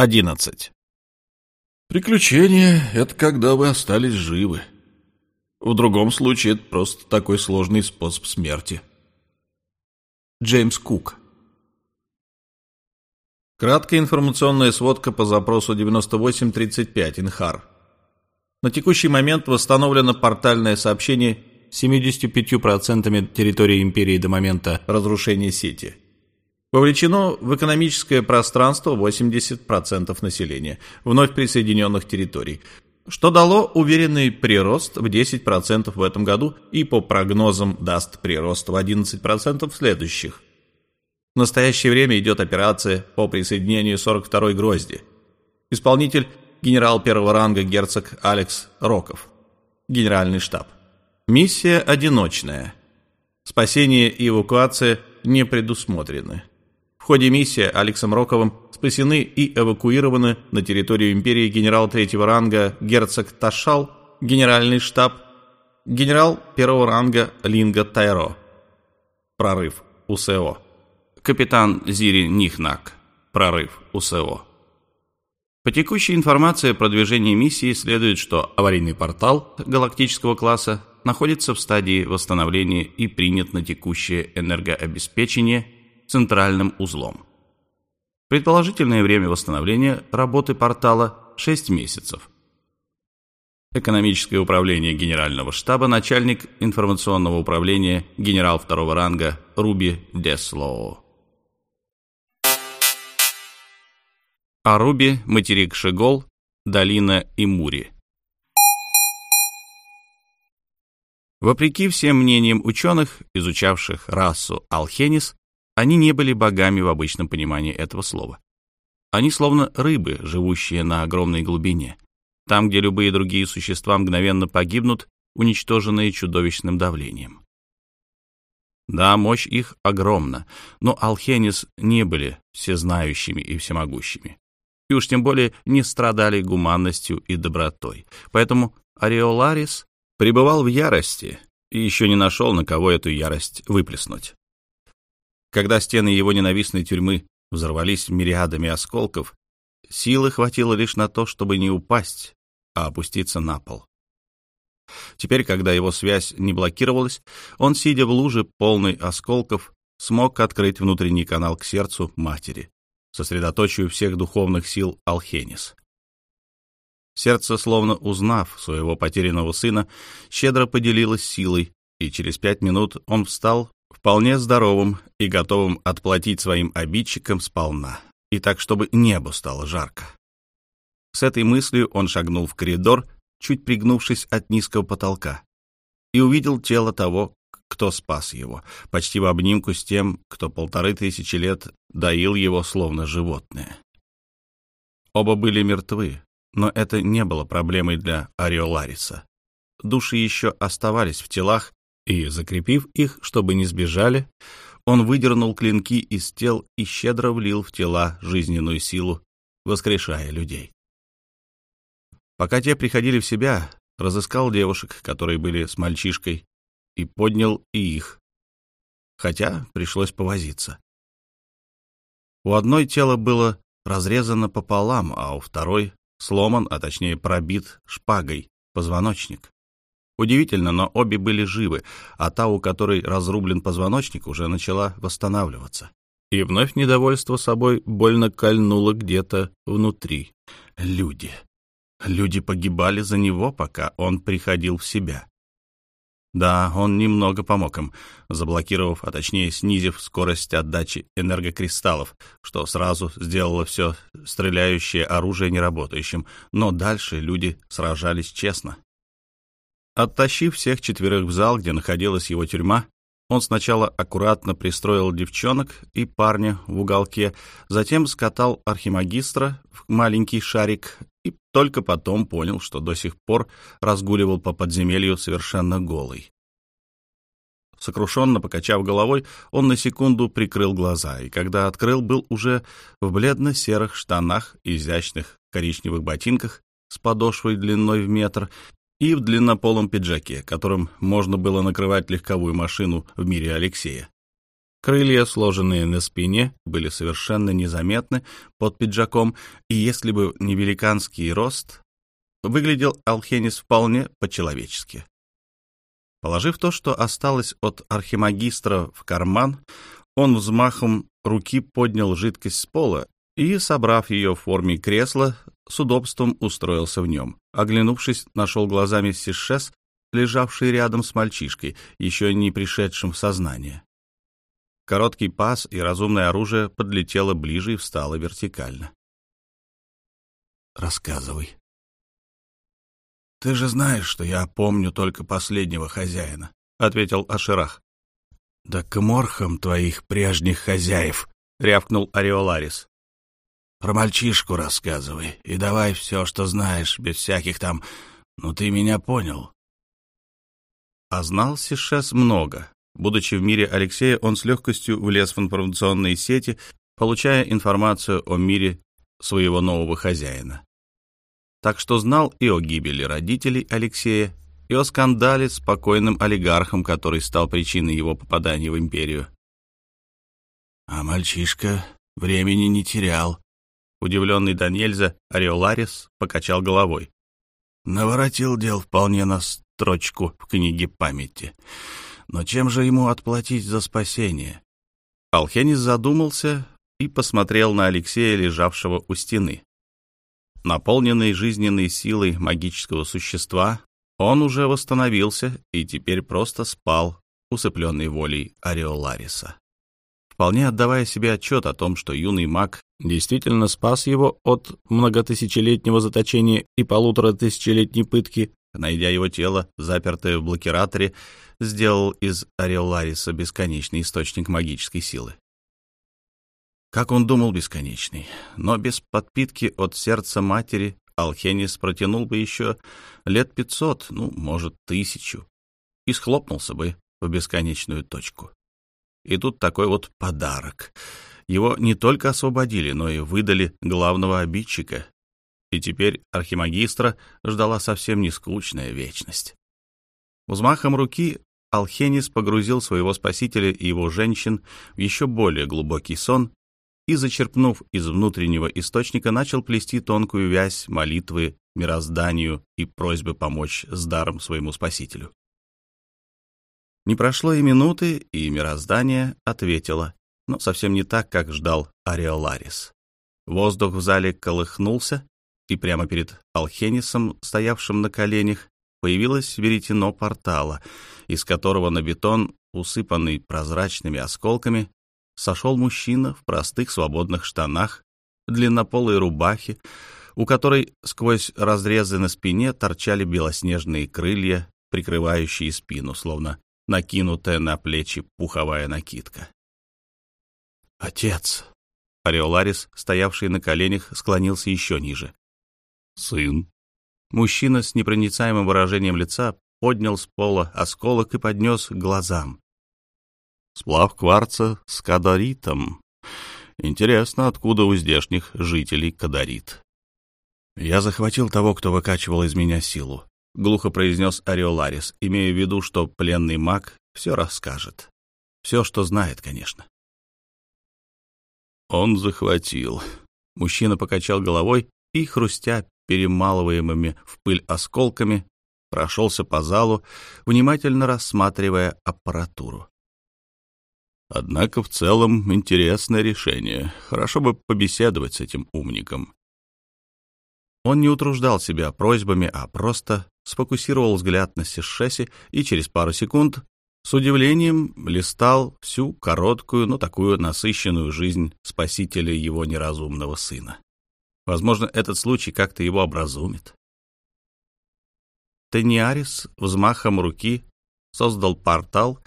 11. Приключение — это когда вы остались живы. В другом случае это просто такой сложный способ смерти. Джеймс Кук. Краткая информационная сводка по запросу 9835 Инхар. На текущий момент восстановлено портальное сообщение 75% территории империи до момента разрушения сети. Вовлечено в экономическое пространство 80% населения вновь присоединенных территорий, что дало уверенный прирост в 10% в этом году и по прогнозам даст прирост в 11% в следующих. В настоящее время идет операция по присоединению 42-й грозди. Исполнитель – генерал первого ранга герцог Алекс Роков. Генеральный штаб. Миссия одиночная. Спасение и эвакуация не предусмотрены. Ходе миссии Алексом Роковым спасены и эвакуированы на территорию империи генерал третьего ранга герцог Ташал, генеральный штаб, генерал первого ранга Линга Тайро. Прорыв УСО. Капитан Зири Нихнак. Прорыв УСО. По текущей информации о продвижении миссии следует, что аварийный портал галактического класса находится в стадии восстановления и принят на текущее энергообеспечение – центральным узлом. Предположительное время восстановления работы портала – 6 месяцев. Экономическое управление Генерального штаба, начальник информационного управления, генерал второго ранга Руби Деслоу. Аруби, материк Шигол, долина Имури. Вопреки всем мнениям ученых, изучавших расу Алхенис, они не были богами в обычном понимании этого слова. Они словно рыбы, живущие на огромной глубине, там, где любые другие существа мгновенно погибнут, уничтоженные чудовищным давлением. Да, мощь их огромна, но Алхенис не были всезнающими и всемогущими. И уж тем более не страдали гуманностью и добротой. Поэтому Ариоларис пребывал в ярости и еще не нашел, на кого эту ярость выплеснуть. Когда стены его ненавистной тюрьмы взорвались мириадами осколков, силы хватило лишь на то, чтобы не упасть, а опуститься на пол. Теперь, когда его связь не блокировалась, он, сидя в луже полной осколков, смог открыть внутренний канал к сердцу матери, сосредоточив всех духовных сил Алхенис. Сердце, словно узнав своего потерянного сына, щедро поделилось силой, и через пять минут он встал вполне здоровым и готовым отплатить своим обидчикам сполна, и так, чтобы небу стало жарко. С этой мыслью он шагнул в коридор, чуть пригнувшись от низкого потолка, и увидел тело того, кто спас его, почти в обнимку с тем, кто полторы тысячи лет доил его словно животное. Оба были мертвы, но это не было проблемой для Ариолариса. Души еще оставались в телах, и, закрепив их, чтобы не сбежали, он выдернул клинки из тел и щедро влил в тела жизненную силу, воскрешая людей. Пока те приходили в себя, разыскал девушек, которые были с мальчишкой, и поднял и их, хотя пришлось повозиться. У одной тело было разрезано пополам, а у второй сломан, а точнее пробит шпагой, позвоночник. Удивительно, но обе были живы, а та, у которой разрублен позвоночник, уже начала восстанавливаться. И вновь недовольство собой больно кольнуло где-то внутри. Люди. Люди погибали за него, пока он приходил в себя. Да, он немного помог им, заблокировав, а точнее снизив скорость отдачи энергокристаллов, что сразу сделало все стреляющее оружие неработающим, но дальше люди сражались честно. Оттащив всех четверых в зал, где находилась его тюрьма, он сначала аккуратно пристроил девчонок и парня в уголке, затем скатал архимагистра в маленький шарик и только потом понял, что до сих пор разгуливал по подземелью совершенно голый. Сокрушенно покачав головой, он на секунду прикрыл глаза, и когда открыл, был уже в бледно-серых штанах, изящных коричневых ботинках с подошвой длиной в метр и в длиннополом пиджаке, которым можно было накрывать легковую машину в мире Алексея. Крылья, сложенные на спине, были совершенно незаметны под пиджаком, и если бы не великанский рост, выглядел Алхенис вполне по-человечески. Положив то, что осталось от архимагистра в карман, он взмахом руки поднял жидкость с пола и, собрав ее в форме кресла, с удобством устроился в нем. Оглянувшись, нашел глазами Сишес, лежавший рядом с мальчишкой, еще не пришедшим в сознание. Короткий пас и разумное оружие подлетело ближе и встало вертикально. «Рассказывай», «Ты же знаешь, что я помню только последнего хозяина», — ответил Аширах. «Да к морхам твоих прежних хозяев», — рявкнул Ариоларис. «Про мальчишку рассказывай и давай все, что знаешь, без всяких там... Ну, ты меня понял». А знал Сишес много. Будучи в мире Алексея, он с легкостью влез в информационные сети, получая информацию о мире своего нового хозяина так что знал и о гибели родителей Алексея, и о скандале с покойным олигархом, который стал причиной его попадания в империю. А мальчишка времени не терял. Удивленный Даниэльза Ариоларис покачал головой. Наворотил дел вполне на строчку в книге памяти. Но чем же ему отплатить за спасение? Алхенис задумался и посмотрел на Алексея, лежавшего у стены. Наполненный жизненной силой магического существа, он уже восстановился и теперь просто спал, усыпленный волей Ариолариса. Вполне отдавая себе отчет о том, что юный маг действительно спас его от многотысячелетнего заточения и полутора тысячелетней пытки, найдя его тело, запертое в блокираторе, сделал из Ариолариса бесконечный источник магической силы. Как он думал, бесконечный. Но без подпитки от сердца матери Алхенис протянул бы еще лет пятьсот, ну, может, тысячу, и схлопнулся бы в бесконечную точку. И тут такой вот подарок. Его не только освободили, но и выдали главного обидчика. И теперь архимагистра ждала совсем не скучная вечность. Взмахом руки Алхенис погрузил своего спасителя и его женщин в еще более глубокий сон и, зачерпнув из внутреннего источника, начал плести тонкую вязь молитвы, мирозданию и просьбы помочь с даром своему спасителю. Не прошло и минуты, и мироздание ответило, но совсем не так, как ждал Ариоларис. Воздух в зале колыхнулся, и прямо перед Алхенисом, стоявшим на коленях, появилось веретено портала, из которого на бетон, усыпанный прозрачными осколками, сошел мужчина в простых свободных штанах, длиннополой рубахе, у которой сквозь разрезы на спине торчали белоснежные крылья, прикрывающие спину, словно накинутая на плечи пуховая накидка. «Отец!» Ариоларис, стоявший на коленях, склонился еще ниже. «Сын!» Мужчина с непроницаемым выражением лица поднял с пола осколок и поднес к глазам. Сплав кварца с кадаритом. Интересно, откуда у здешних жителей кадарит. «Я захватил того, кто выкачивал из меня силу», — глухо произнес Ариоларис, имея в виду, что пленный маг все расскажет. Все, что знает, конечно. Он захватил. Мужчина покачал головой и, хрустя перемалываемыми в пыль осколками, прошелся по залу, внимательно рассматривая аппаратуру. Однако в целом интересное решение. Хорошо бы побеседовать с этим умником. Он не утруждал себя просьбами, а просто сфокусировал взгляд на Сишеси и через пару секунд с удивлением листал всю короткую, но такую насыщенную жизнь спасителя его неразумного сына. Возможно, этот случай как-то его образумит. Тениарис взмахом руки создал портал,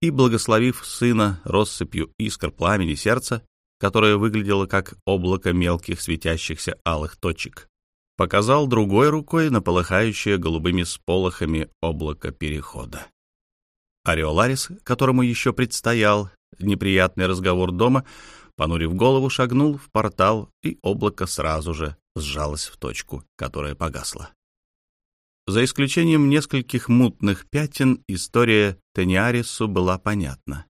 и, благословив сына россыпью искр пламени сердца, которое выглядело как облако мелких светящихся алых точек, показал другой рукой на полыхающее голубыми сполохами облако перехода. Ариоларис, которому еще предстоял неприятный разговор дома, понурив голову, шагнул в портал, и облако сразу же сжалось в точку, которая погасла. За исключением нескольких мутных пятен, история Тениарису была понятна.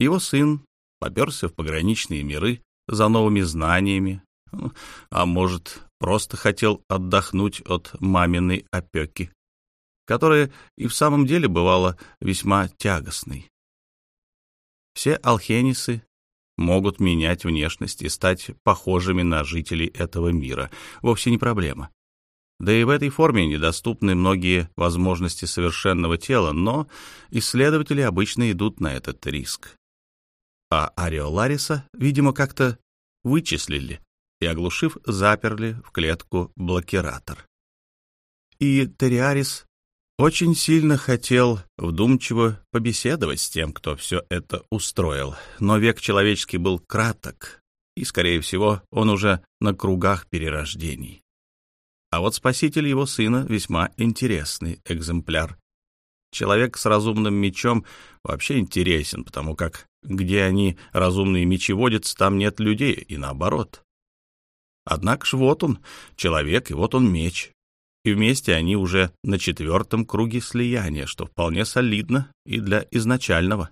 Его сын поперся в пограничные миры за новыми знаниями, а может, просто хотел отдохнуть от маминой опеки, которая и в самом деле бывала весьма тягостной. Все алхенисы могут менять внешность и стать похожими на жителей этого мира. Вовсе не проблема. Да и в этой форме недоступны многие возможности совершенного тела, но исследователи обычно идут на этот риск. А Ариолариса, видимо, как-то вычислили и, оглушив, заперли в клетку блокиратор. И Териарис очень сильно хотел вдумчиво побеседовать с тем, кто все это устроил, но век человеческий был краток, и, скорее всего, он уже на кругах перерождений. А вот спаситель его сына весьма интересный экземпляр. Человек с разумным мечом вообще интересен, потому как где они, разумные мечи, водятся, там нет людей, и наоборот. Однако ж вот он, человек, и вот он меч, и вместе они уже на четвертом круге слияния, что вполне солидно и для изначального.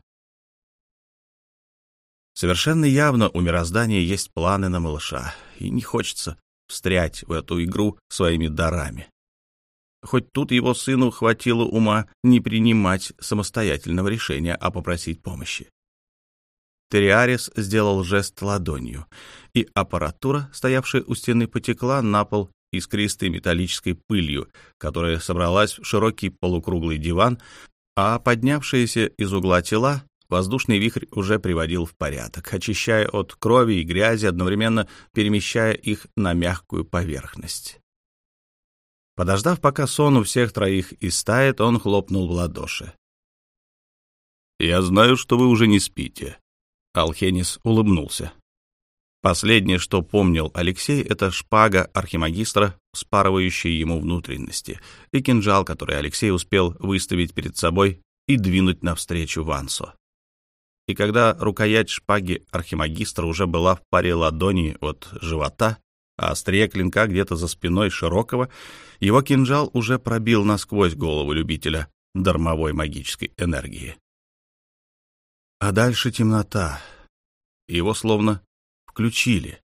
Совершенно явно у мироздания есть планы на малыша, и не хочется встрять в эту игру своими дарами. Хоть тут его сыну хватило ума не принимать самостоятельного решения, а попросить помощи. Териарис сделал жест ладонью, и аппаратура, стоявшая у стены, потекла на пол искристой металлической пылью, которая собралась в широкий полукруглый диван, а поднявшиеся из угла тела воздушный вихрь уже приводил в порядок, очищая от крови и грязи, одновременно перемещая их на мягкую поверхность. Подождав, пока сон у всех троих истает, он хлопнул в ладоши. «Я знаю, что вы уже не спите». Алхенис улыбнулся. Последнее, что помнил Алексей, это шпага архимагистра, спарывающая ему внутренности, и кинжал, который Алексей успел выставить перед собой и двинуть навстречу Вансо. И когда рукоять шпаги архимагистра уже была в паре ладоней от живота, а острие клинка где-то за спиной Широкого, его кинжал уже пробил насквозь голову любителя дармовой магической энергии. А дальше темнота. Его словно включили.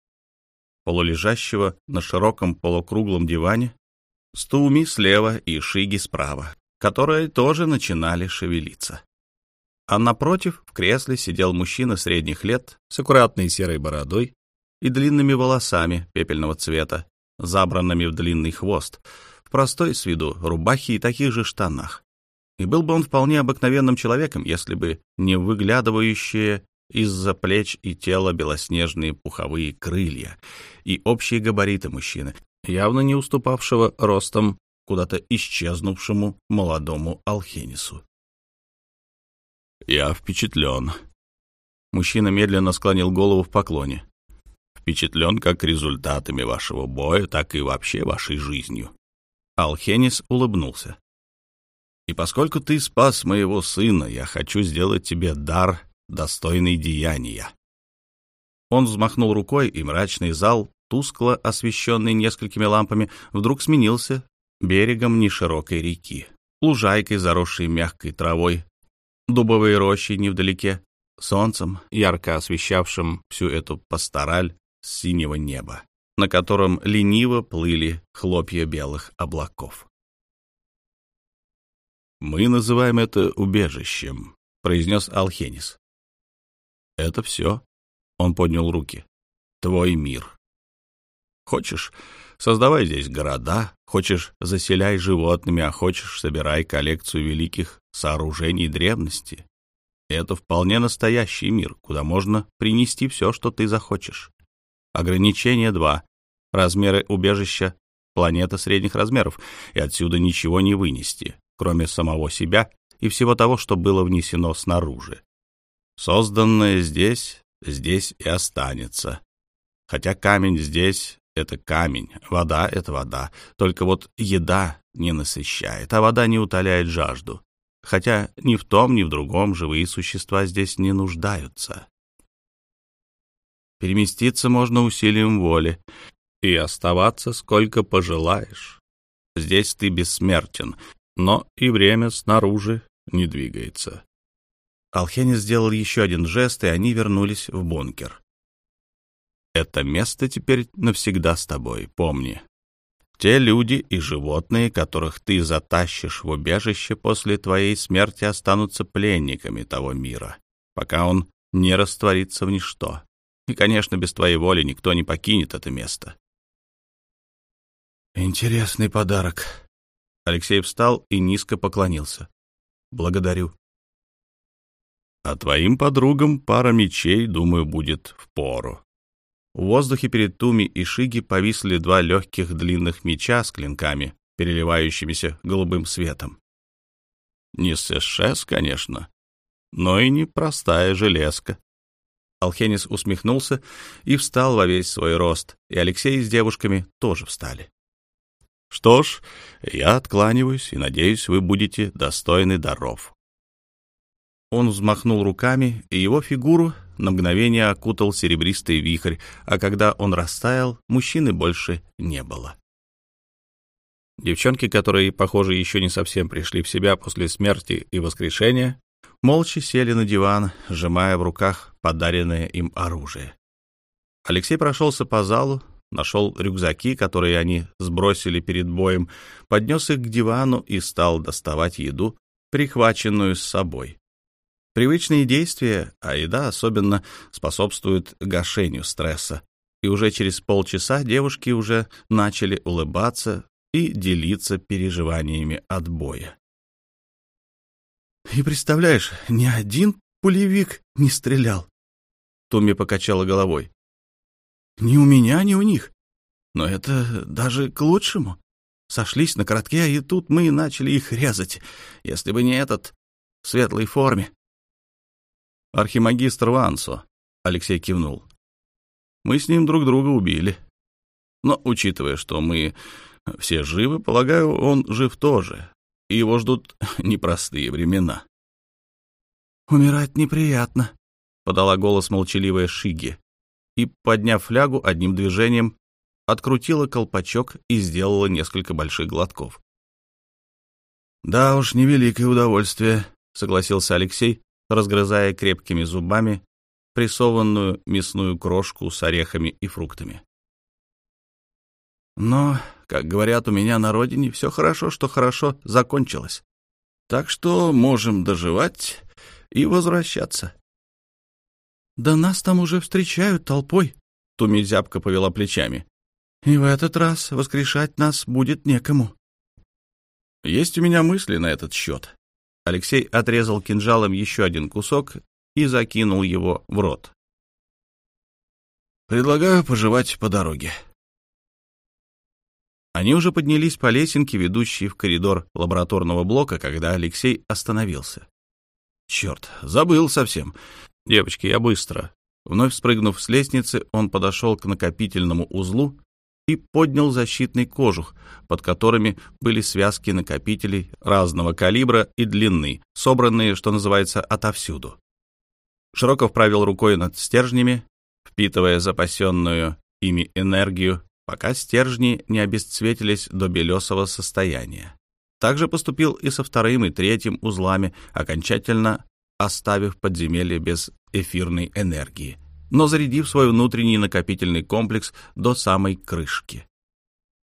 Полулежащего на широком полукруглом диване, Стуми слева и Шиги справа, которые тоже начинали шевелиться. А напротив в кресле сидел мужчина средних лет с аккуратной серой бородой и длинными волосами пепельного цвета, забранными в длинный хвост, в простой с виду рубахе и таких же штанах. И был бы он вполне обыкновенным человеком, если бы не выглядывающие из-за плеч и тела белоснежные пуховые крылья и общие габариты мужчины, явно не уступавшего ростом куда-то исчезнувшему молодому Алхенису. «Я впечатлен». Мужчина медленно склонил голову в поклоне. «Впечатлен как результатами вашего боя, так и вообще вашей жизнью». Алхенис улыбнулся. «И поскольку ты спас моего сына, я хочу сделать тебе дар достойный деяния. Он взмахнул рукой, и мрачный зал, тускло освещенный несколькими лампами, вдруг сменился берегом неширокой реки, лужайкой, заросшей мягкой травой, дубовой рощей невдалеке, солнцем, ярко освещавшим всю эту пастораль синего неба, на котором лениво плыли хлопья белых облаков. «Мы называем это убежищем», — произнес Алхенис. Это все. Он поднял руки. Твой мир. Хочешь, создавай здесь города, хочешь, заселяй животными, а хочешь, собирай коллекцию великих сооружений древности. Это вполне настоящий мир, куда можно принести все, что ты захочешь. Ограничение два. Размеры убежища — планета средних размеров, и отсюда ничего не вынести, кроме самого себя и всего того, что было внесено снаружи. Созданное здесь, здесь и останется. Хотя камень здесь — это камень, вода — это вода. Только вот еда не насыщает, а вода не утоляет жажду. Хотя ни в том, ни в другом живые существа здесь не нуждаются. Переместиться можно усилием воли и оставаться сколько пожелаешь. Здесь ты бессмертен, но и время снаружи не двигается. Алхенис сделал еще один жест, и они вернулись в бункер. «Это место теперь навсегда с тобой, помни. Те люди и животные, которых ты затащишь в убежище после твоей смерти, останутся пленниками того мира, пока он не растворится в ничто. И, конечно, без твоей воли никто не покинет это место. «Интересный подарок». Алексей встал и низко поклонился. «Благодарю». «А твоим подругам пара мечей, думаю, будет в пору». В воздухе перед Туми и Шиги повисли два легких длинных меча с клинками, переливающимися голубым светом. Не СШС, конечно, но и не простая железка. Алхенис усмехнулся и встал во весь свой рост, и Алексей с девушками тоже встали. «Что ж, я откланиваюсь и надеюсь, вы будете достойны даров». Он взмахнул руками, и его фигуру на мгновение окутал серебристый вихрь, а когда он растаял, мужчины больше не было. Девчонки, которые, похоже, еще не совсем пришли в себя после смерти и воскрешения, молча сели на диван, сжимая в руках подаренное им оружие. Алексей прошелся по залу, нашел рюкзаки, которые они сбросили перед боем, поднес их к дивану и стал доставать еду, прихваченную с собой. Привычные действия, а еда особенно, способствуют гашению стресса, и уже через полчаса девушки уже начали улыбаться и делиться переживаниями от боя. И представляешь, ни один пулевик не стрелял. Томми покачала головой. Ни у меня, ни у них. Но это даже к лучшему. Сошлись на коротке, и тут мы начали их резать. Если бы не этот в светлой форме. Архимагистр Вансо, Алексей кивнул. Мы с ним друг друга убили. Но, учитывая, что мы все живы, полагаю, он жив тоже и его ждут непростые времена. «Умирать неприятно», — подала голос молчаливая Шиги, и, подняв флягу, одним движением открутила колпачок и сделала несколько больших глотков. «Да уж, невеликое удовольствие», — согласился Алексей, разгрызая крепкими зубами прессованную мясную крошку с орехами и фруктами. Но, как говорят у меня на родине, все хорошо, что хорошо закончилось. Так что можем доживать и возвращаться. Да нас там уже встречают толпой, Туми зябко повела плечами. И в этот раз воскрешать нас будет некому. Есть у меня мысли на этот счет. Алексей отрезал кинжалом еще один кусок и закинул его в рот. Предлагаю пожевать по дороге. Они уже поднялись по лесенке, ведущей в коридор лабораторного блока, когда Алексей остановился. «Черт, забыл совсем. Девочки, я быстро». Вновь спрыгнув с лестницы, он подошел к накопительному узлу и поднял защитный кожух, под которыми были связки накопителей разного калибра и длины, собранные, что называется, отовсюду. Широков провел рукой над стержнями, впитывая запасенную ими энергию пока стержни не обесцветились до белесого состояния. Также поступил и со вторым и третьим узлами, окончательно оставив подземелье без эфирной энергии, но зарядив свой внутренний накопительный комплекс до самой крышки.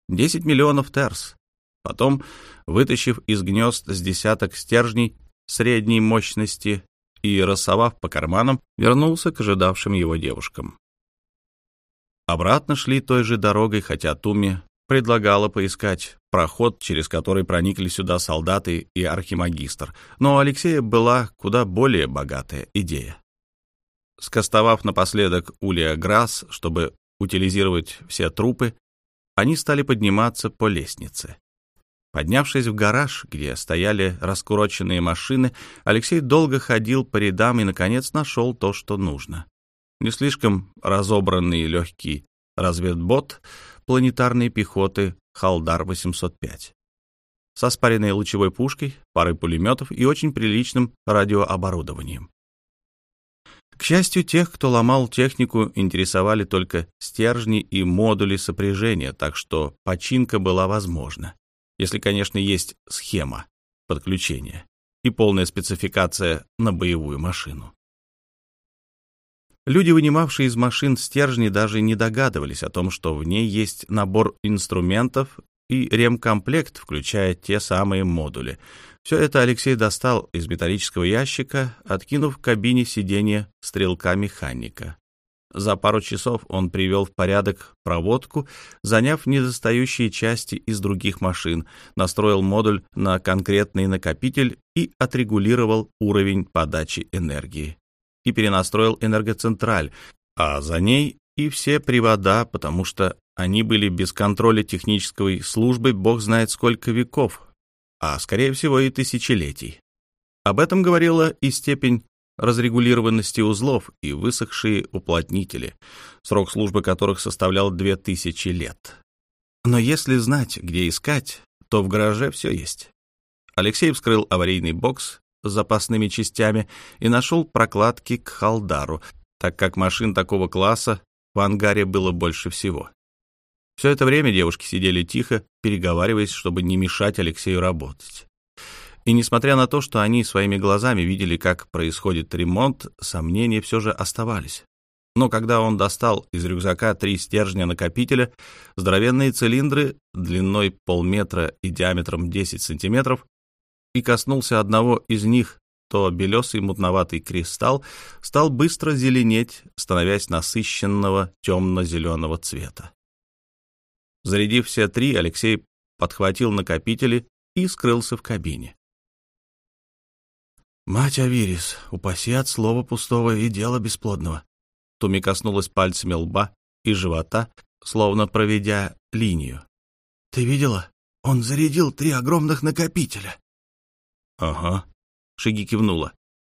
10 миллионов терс. Потом, вытащив из гнезд с десяток стержней средней мощности и рассовав по карманам, вернулся к ожидавшим его девушкам. Обратно шли той же дорогой, хотя Туми предлагала поискать проход, через который проникли сюда солдаты и архимагистр, но у Алексея была куда более богатая идея. Скостовав напоследок Улья Грасс, чтобы утилизировать все трупы, они стали подниматься по лестнице. Поднявшись в гараж, где стояли раскуроченные машины, Алексей долго ходил по рядам и, наконец, нашел то, что нужно не слишком разобранный легкий разведбот планетарной пехоты «Халдар-805» со спаренной лучевой пушкой, парой пулеметов и очень приличным радиооборудованием. К счастью, тех, кто ломал технику, интересовали только стержни и модули сопряжения, так что починка была возможна, если, конечно, есть схема подключения. и полная спецификация на боевую машину. Люди, вынимавшие из машин стержни, даже не догадывались о том, что в ней есть набор инструментов и ремкомплект, включая те самые модули. Все это Алексей достал из металлического ящика, откинув в кабине сиденье стрелка-механика. За пару часов он привел в порядок проводку, заняв недостающие части из других машин, настроил модуль на конкретный накопитель и отрегулировал уровень подачи энергии. И перенастроил энергоцентраль, а за ней и все привода, потому что они были без контроля технической службы бог знает сколько веков, а, скорее всего, и тысячелетий. Об этом говорила и степень разрегулированности узлов и высохшие уплотнители, срок службы которых составлял 2000 лет. Но если знать, где искать, то в гараже все есть. Алексей вскрыл аварийный бокс с запасными частями и нашел прокладки к халдару, так как машин такого класса в ангаре было больше всего. Все это время девушки сидели тихо, переговариваясь, чтобы не мешать Алексею работать. И несмотря на то, что они своими глазами видели, как происходит ремонт, сомнения все же оставались. Но когда он достал из рюкзака три стержня накопителя, здоровенные цилиндры длиной полметра и диаметром 10 сантиметров, и коснулся одного из них, то белесый мутноватый кристалл стал быстро зеленеть, становясь насыщенного темно-зеленого цвета. Зарядив все три, Алексей подхватил накопители и скрылся в кабине. «Мать Авирис, упаси от слова пустого и дела бесплодного!» Туми коснулась пальцами лба и живота, словно проведя линию. «Ты видела? Он зарядил три огромных накопителя!» «Ага», — Шиги кивнула.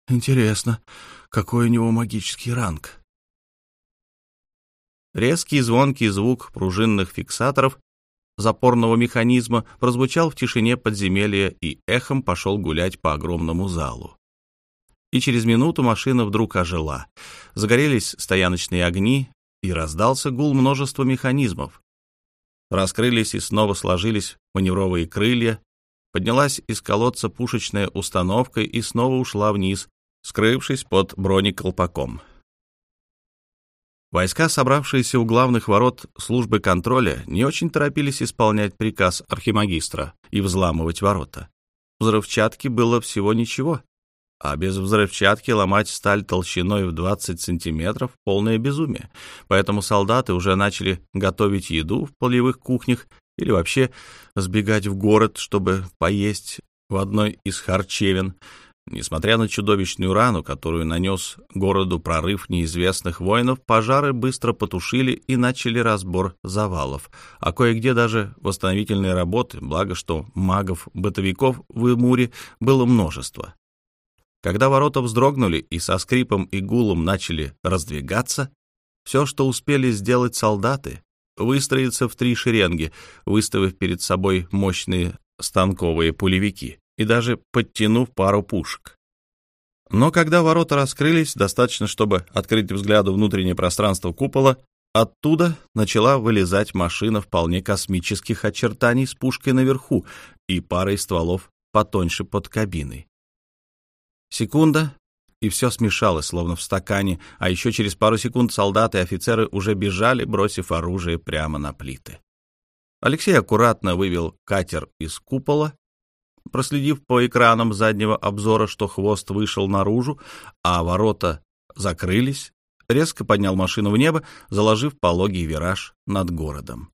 «Интересно, какой у него магический ранг?» Резкий звонкий звук пружинных фиксаторов запорного механизма прозвучал в тишине подземелья и эхом пошел гулять по огромному залу. И через минуту машина вдруг ожила. Загорелись стояночные огни, и раздался гул множества механизмов. Раскрылись и снова сложились маневровые крылья, поднялась из колодца пушечная установка и снова ушла вниз, скрывшись под бронеколпаком. Войска, собравшиеся у главных ворот службы контроля, не очень торопились исполнять приказ архимагистра и взламывать ворота. Взрывчатки было всего ничего, а без взрывчатки ломать сталь толщиной в 20 сантиметров — полное безумие. Поэтому солдаты уже начали готовить еду в полевых кухнях или вообще сбегать в город, чтобы поесть в одной из харчевин — Несмотря на чудовищную рану, которую нанес городу прорыв неизвестных воинов, пожары быстро потушили и начали разбор завалов, а кое-где даже восстановительные работы, благо что магов-бытовиков в Имуре было множество. Когда ворота вздрогнули и со скрипом и гулом начали раздвигаться, все, что успели сделать солдаты, выстроиться в три шеренги, выставив перед собой мощные станковые пулевики и даже подтянув пару пушек. Но когда ворота раскрылись, достаточно, чтобы открыть взгляду внутреннее пространство купола, оттуда начала вылезать машина вполне космических очертаний с пушкой наверху и парой стволов потоньше под кабиной. Секунда, и все смешалось, словно в стакане, а еще через пару секунд солдаты и офицеры уже бежали, бросив оружие прямо на плиты. Алексей аккуратно вывел катер из купола проследив по экранам заднего обзора, что хвост вышел наружу, а ворота закрылись, резко поднял машину в небо, заложив пологий вираж над городом.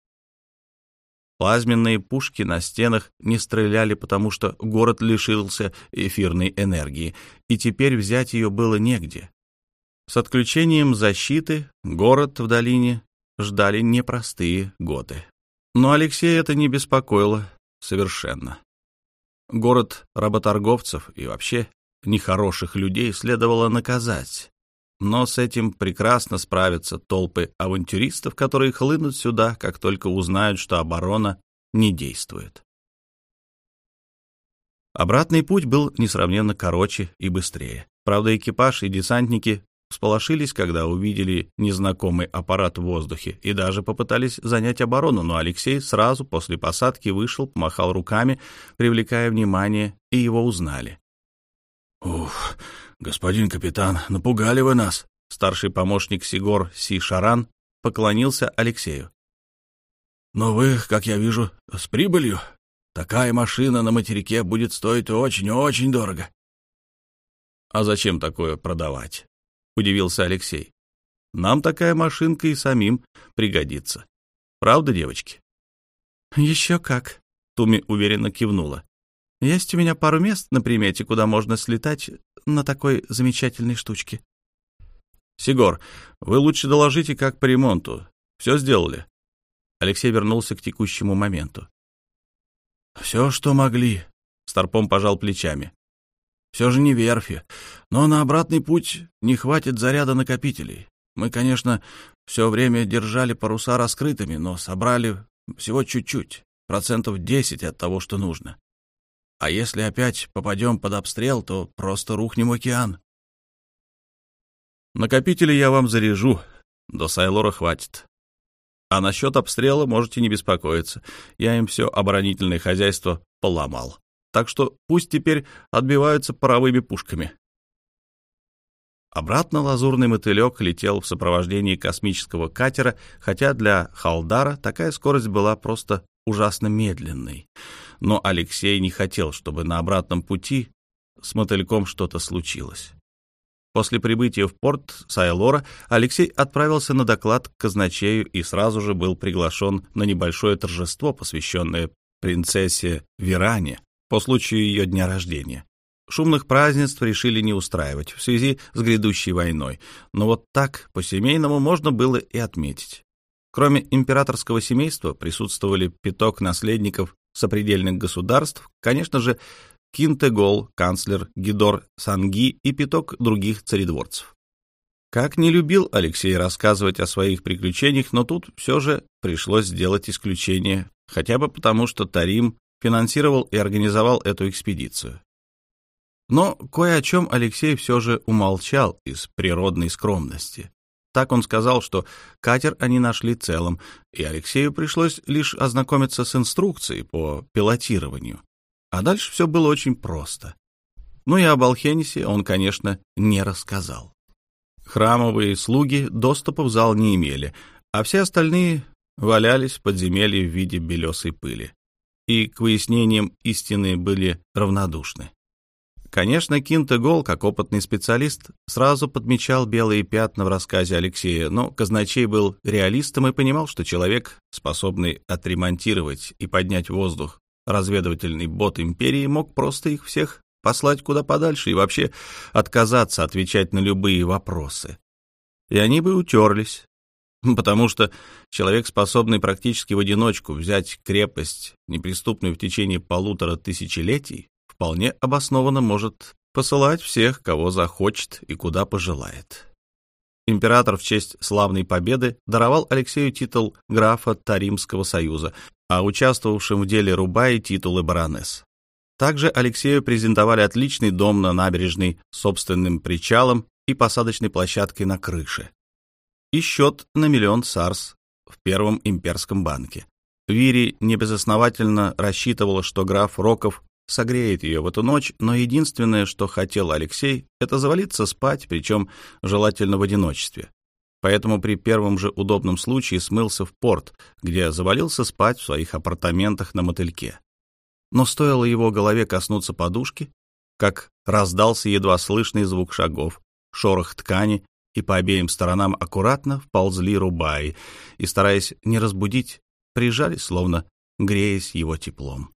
Плазменные пушки на стенах не стреляли, потому что город лишился эфирной энергии, и теперь взять ее было негде. С отключением защиты город в долине ждали непростые годы. Но Алексея это не беспокоило совершенно. Город работорговцев и вообще нехороших людей следовало наказать. Но с этим прекрасно справятся толпы авантюристов, которые хлынут сюда, как только узнают, что оборона не действует. Обратный путь был несравненно короче и быстрее. Правда, экипаж и десантники Всполошились, когда увидели незнакомый аппарат в воздухе и даже попытались занять оборону, но Алексей сразу после посадки вышел, помахал руками, привлекая внимание, и его узнали. «Ух, господин капитан, напугали вы нас!» Старший помощник Сигор Си Шаран поклонился Алексею. «Но вы, как я вижу, с прибылью. Такая машина на материке будет стоить очень-очень дорого». «А зачем такое продавать?» — удивился Алексей. «Нам такая машинка и самим пригодится. Правда, девочки?» «Еще как», — Туми уверенно кивнула. «Есть у меня пару мест на примете, куда можно слетать на такой замечательной штучке». «Сигор, вы лучше доложите, как по ремонту. Все сделали?» Алексей вернулся к текущему моменту. «Все, что могли», — Старпом пожал плечами. «Все же не верфи, но на обратный путь не хватит заряда накопителей. Мы, конечно, все время держали паруса раскрытыми, но собрали всего чуть-чуть, процентов 10 от того, что нужно. А если опять попадем под обстрел, то просто рухнем в океан. Накопители я вам заряжу. До Сайлора хватит. А насчет обстрела можете не беспокоиться. Я им все оборонительное хозяйство поломал. Так что пусть теперь отбиваются паровыми пушками. Обратно лазурный мотылек летел в сопровождении космического катера, хотя для Халдара такая скорость была просто ужасно медленной. Но Алексей не хотел, чтобы на обратном пути с мотыльком что-то случилось. После прибытия в порт Сайлора Алексей отправился на доклад к казначею и сразу же был приглашен на небольшое торжество, посвященное принцессе Веране по случаю ее дня рождения. Шумных празднеств решили не устраивать в связи с грядущей войной, но вот так, по-семейному, можно было и отметить. Кроме императорского семейства присутствовали пяток наследников сопредельных государств, конечно же, Кинтегол, канцлер Гидор Санги и пяток других царедворцев. Как не любил Алексей рассказывать о своих приключениях, но тут все же пришлось сделать исключение, хотя бы потому, что Тарим финансировал и организовал эту экспедицию. Но кое о чем Алексей все же умолчал из природной скромности. Так он сказал, что катер они нашли целым, и Алексею пришлось лишь ознакомиться с инструкцией по пилотированию. А дальше все было очень просто. Ну и об Алхенисе он, конечно, не рассказал. Храмовые слуги доступа в зал не имели, а все остальные валялись в подземелье в виде белесой пыли. И к выяснениям истины были равнодушны. Конечно, Кинтегол, как опытный специалист, сразу подмечал белые пятна в рассказе Алексея, но казначей был реалистом и понимал, что человек, способный отремонтировать и поднять воздух разведывательный бот империи мог просто их всех послать куда подальше и вообще отказаться отвечать на любые вопросы. И они бы утерлись, потому что человек, способный практически в одиночку взять крепость, неприступную в течение полутора тысячелетий, вполне обоснованно может посылать всех, кого захочет и куда пожелает. Император в честь славной победы даровал Алексею титул графа Таримского союза, а участвовавшим в деле Рубаи титулы баронесс. Также Алексею презентовали отличный дом на набережной с собственным причалом и посадочной площадкой на крыше. И счет на миллион сарс в Первом имперском банке. Вири небезосновательно рассчитывала, что граф Роков согреет ее в эту ночь, но единственное, что хотел Алексей, это завалиться спать, причем желательно в одиночестве. Поэтому при первом же удобном случае смылся в порт, где завалился спать в своих апартаментах на мотыльке. Но стоило его голове коснуться подушки, как раздался едва слышный звук шагов, шорох ткани, и по обеим сторонам аккуратно вползли рубаи и, стараясь не разбудить, прижались, словно греясь его теплом.